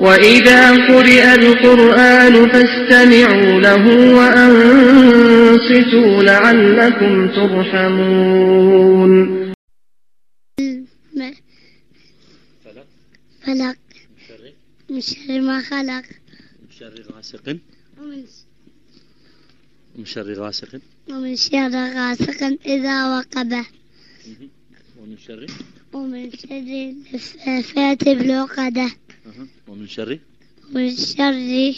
وإذا قرئ القرآن فاستمعوا له وأنصتوا لعلكم ترحمون فلق من شر ما خلق. مشر غاسق. ومن مشر غاسق. ومن شر غاسق إذا وقبه. ومن شر؟ ومن شر النفاثات بالعقدة. ومن شر؟ ومن شر.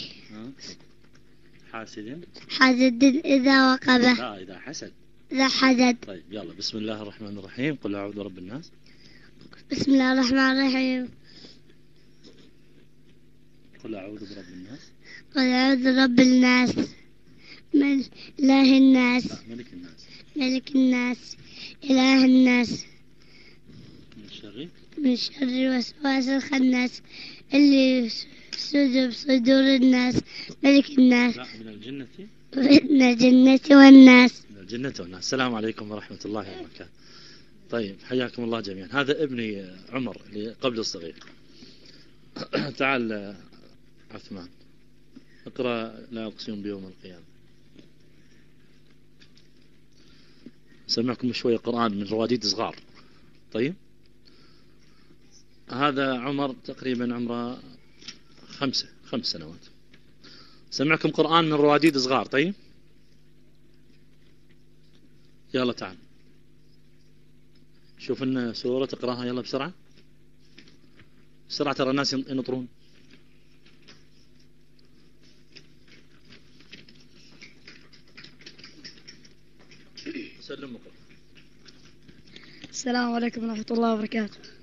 حاسد. حسد إذا وقبه لا إذا حسد. ذا حسد. طيب يلا بسم الله الرحمن الرحيم. قل أعوذ برب الناس. بسم الله الرحمن الرحيم. قل أعوذ برب الناس. قل أعوذ برب الناس. من إله الناس. آه، ملك الناس. ملك الناس. إله الناس. من شر وسواس الخناس اللي يفسد بصدور الناس ملك الناس. لا من الجنة؟ من الجنة والناس. من الجنة والناس. السلام عليكم ورحمة الله وبركاته. طيب حياكم الله جميعا. هذا ابني عمر اللي قبل الصغير. تعال عثمان. اقرأ لا أقسم بيوم القيامة. سمعكم شوية قرآن من رواديد صغار. طيب؟ هذا عمر تقريبا عمره خمسة خمس سنوات. سمعكم قرآن من رواديد صغار طيب؟ يلا تعال. شوف لنا سورة تقراها يلا بسرعة. بسرعة ترى الناس ينطرون. سلم السلام عليكم ورحمة الله وبركاته.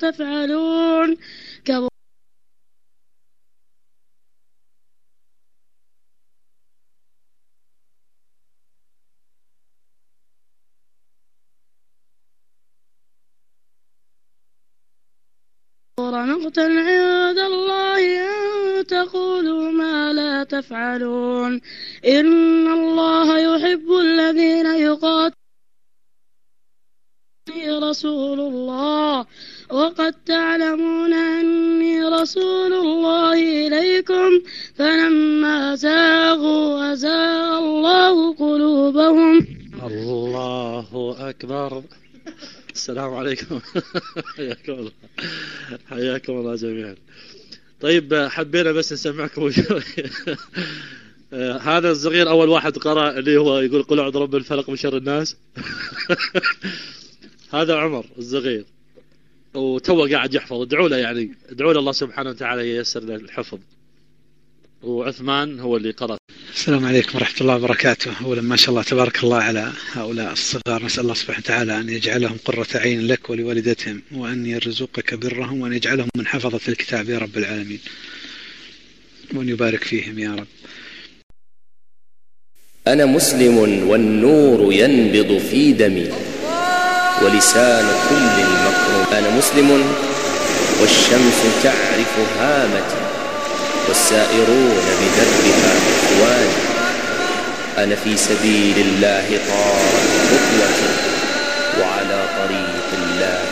تفعلون. كبر مقتا عند الله أن تقولوا ما لا تفعلون. إن الله يحب الذين يقاتلون رسول الله. وقد تعلمون أني رسول الله إليكم. فلما زاغوا أزاغ الله قلوبهم. الله أكبر. السلام عليكم. حياكم الله. حياكم الله جميعا. طيب حبينا بس نسمعكم آه، هذا الصغير أول واحد قرأ اللي هو يقول قل أعوذ برب الفلق من شر الناس. هذا عمر الصغير وتو قاعد يحفظ. ادعوا له يعني. ادعوا له الله سبحانه وتعالى ييسر له الحفظ. وعثمان هو اللي قرأ. السلام عليكم ورحمة الله وبركاته. أولا ما شاء الله تبارك الله على هؤلاء الصغار. نسأل الله سبحانه وتعالى أن يجعلهم قرة عين لك ولوالدتهم وأن يرزقك برهم وأن يجعلهم من حفظة الكتاب يا رب العالمين. وأن يبارك فيهم يا رب. أنا مسلم والنور ينبض في دمي. ولسان كل المكروه. أنا مسلم والشمس تعرف هامتي والسائرون بدربها إخواني أنا في سبيل الله طارت خطوتي وعلى طريق الله